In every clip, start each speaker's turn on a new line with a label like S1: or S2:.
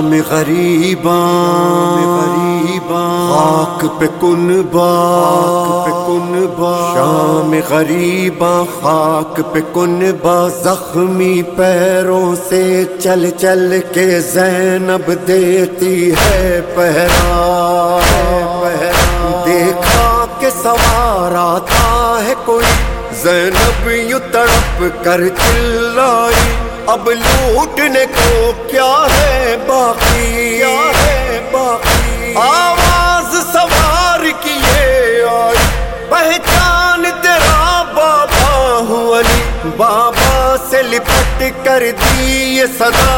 S1: شام غریباں غریباں خاک پہ کن پہ کن با شام غریباں، خاک پہ کن با زخمی پیروں سے چل چل کے زینب دیتی ہے پہرا۔ دیکھا کہ سوارا تھا ہے کوئی، زینب یوں تڑپ کر چلائی۔ اب لوٹنے کو کیا ہے باقی؟ کیا ہے باقی؟ آواز سوار کیے آئی پہچان تیرا بابا ہوں علی۔ بابا سے لپٹ کر دی یہ صدا۔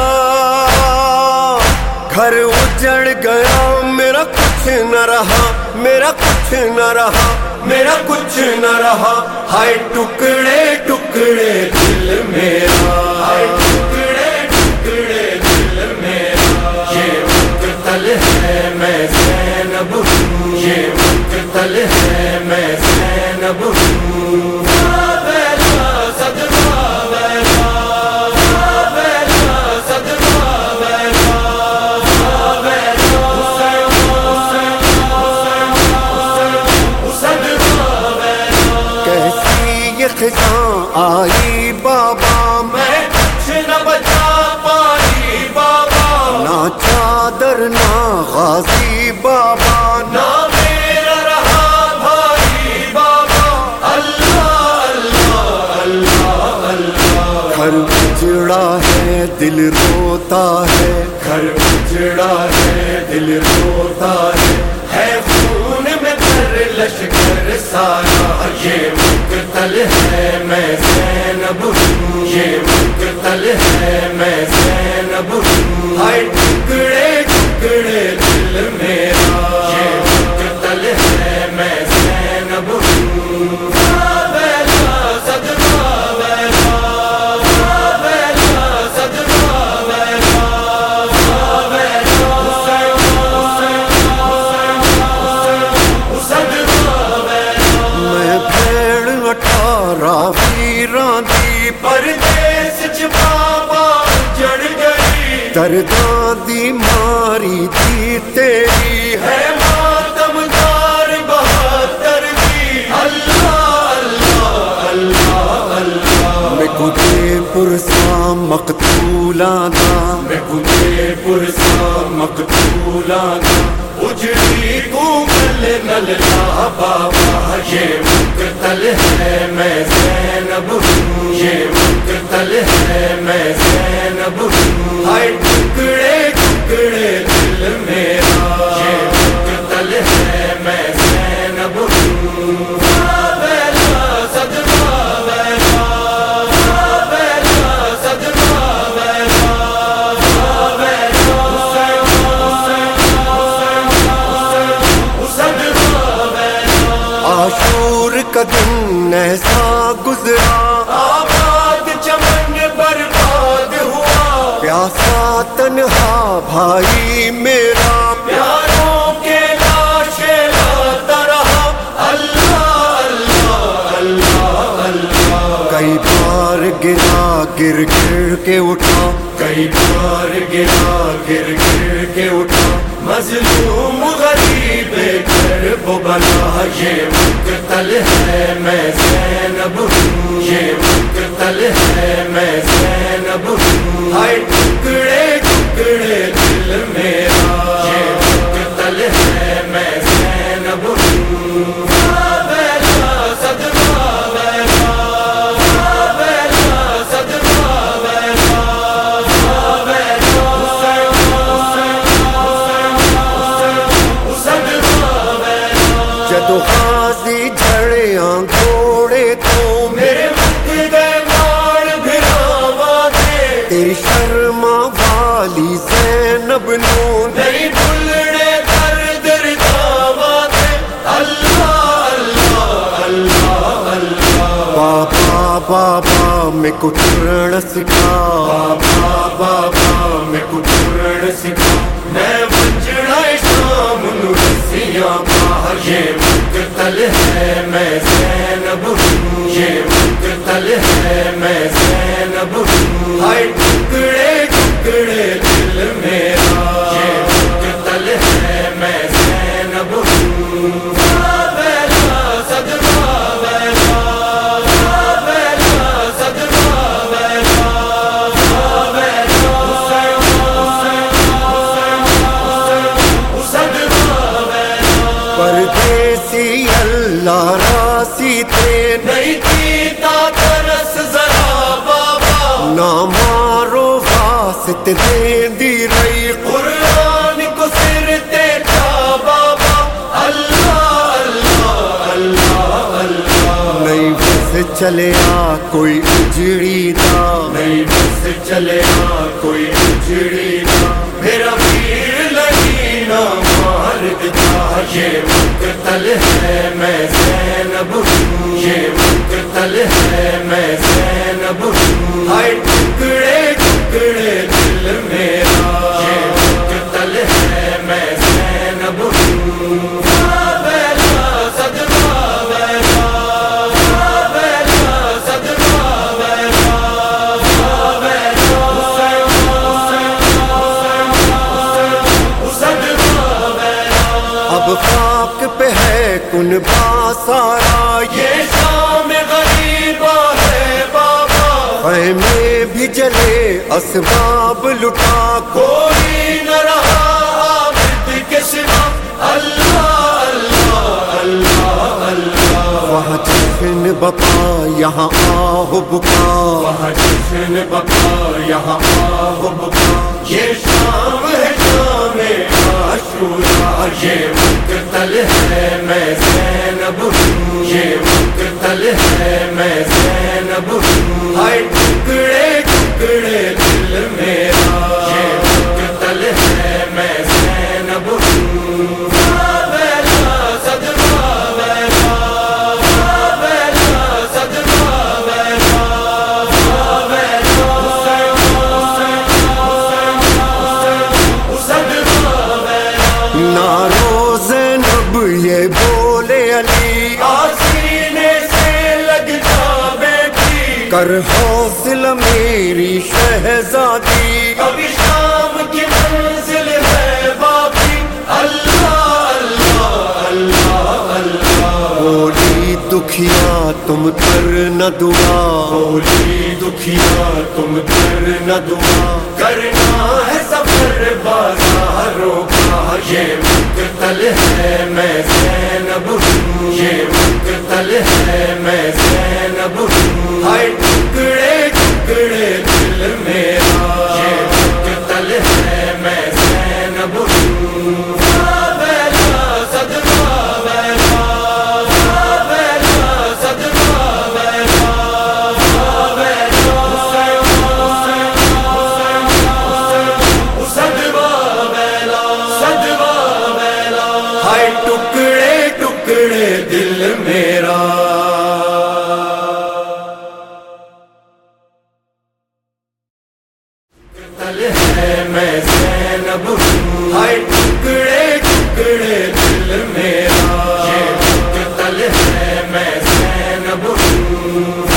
S1: گھر اجڑ گیا، میرا کچھ نہ رہا۔ میرا کچھ نہ رہا۔ میرا کچھ نہ رہا۔ ہائے ٹکڑے ٹکڑے۔ دل میرا ٹکڑے ٹکڑے دل میرا یہ مقتل ہے میں زینب ہوں یہ مقتل آئی بابا میں؟ نہ بچا پائی بابا۔ نہ چادر نہ غازی بابا نہ میرا رہا بھائی بابا۔ اللہ اللہ اللہ اللہ۔ گھر اجڑا ہے دل روتا ہے۔ گھر اجڑا ہے دل روتا ہے۔ ہے خون میں کر لشکر سارا یہ مقتل ہے، میں زینب ہوں۔ یہ مقتل ہے، میں زینب ہوں۔ ہائے ٹکڑے ٹکڑے دل میرا درداں دی ماری تھی تیری ہے ماتم دار بہادر دی اللہ اللہ اللہ اللہ۔ میں کتے پرسا مقتولا میں کتے پرسا اجڑی کو مل نل بابا، یہ مقتل ہے، میں زینب ہوں۔ یہ مقتل ہے، میں گر گر کے اٹھا کئی بار گرا، گر گر کے اٹھا مظلوم غریب گھر وہ بنا، یہ مقتل ہے، میں زینب ہوں۔ یہ مقتل ہے، میں زینب ہوں۔ ہائے ٹکڑے ٹکڑے دل میرا۔ یہ مقتل ہے، میں زینب ہوں۔ شرما والی زینب نو نہیں بھولنے در در داوا دے اللہ اللہ اللہ اللہ بابا بابا میں کٹرن سکھا۔ بابا بابا میں کٹرن سکھا۔ یہ مقتل ہے، میں زینب ہوں۔ یہ مقتل ہے، میں زینب ہوں۔ ہر ٹکڑے ٹکڑے دل میرا۔ یہ
S2: مقتل ہے، میں دے دی رئی
S1: قرآن کو سر دیتا بابا۔ اللہ اللہ اللہ اللہ۔
S2: نہیں بس چلے آ کوئی اجڑی دا
S1: نہیں بس چلے آ کوئی اجڑی یہ مقتل ہے، میں زینب ہوں۔ یہ مقتل ہے، میں زینب ہوں۔ ہائے ٹکڑے ٹکڑے دل میرا۔
S2: اب خاک پہ ہے کن باسارا
S1: یہ شام غریبا ہے بابا۔
S2: خیمے بھی جلے اسباب لٹا کو۔
S1: کوئی نہ رہا عابد کے سوا۔ اللہ اللہ اللہ اللہ
S2: وہاں جشن بپا یہاں آہ بکا۔
S1: وہاں جشن بپا یہاں آہ بکا۔ یہ شام ہے شام عاشورا یہ مقتل ہے، میں زینب ہوں۔ یہ مقتل ہے، میں زینب ہوں۔ ہائے ٹکڑے ٹکڑے
S2: کر حوصلہ میری شہزادی۔
S1: کبھی شام کی منزل ہے باقی اللہ اللہ اللہ اللہ۔
S2: بولی دکھیا تم کر نہ دعا۔
S1: بولی دکھیا تم کر نہ دعا۔ کرنا ہے سفر بازاروں کا۔ یہ مقتل ہے میں زینب ہوں۔ یہ مقتل ہے قتل ہے میں زینب۔ ہوں ہائے ٹکڑے ٹکڑے دل میرا۔ قتل ہے میں زینب۔ ہوں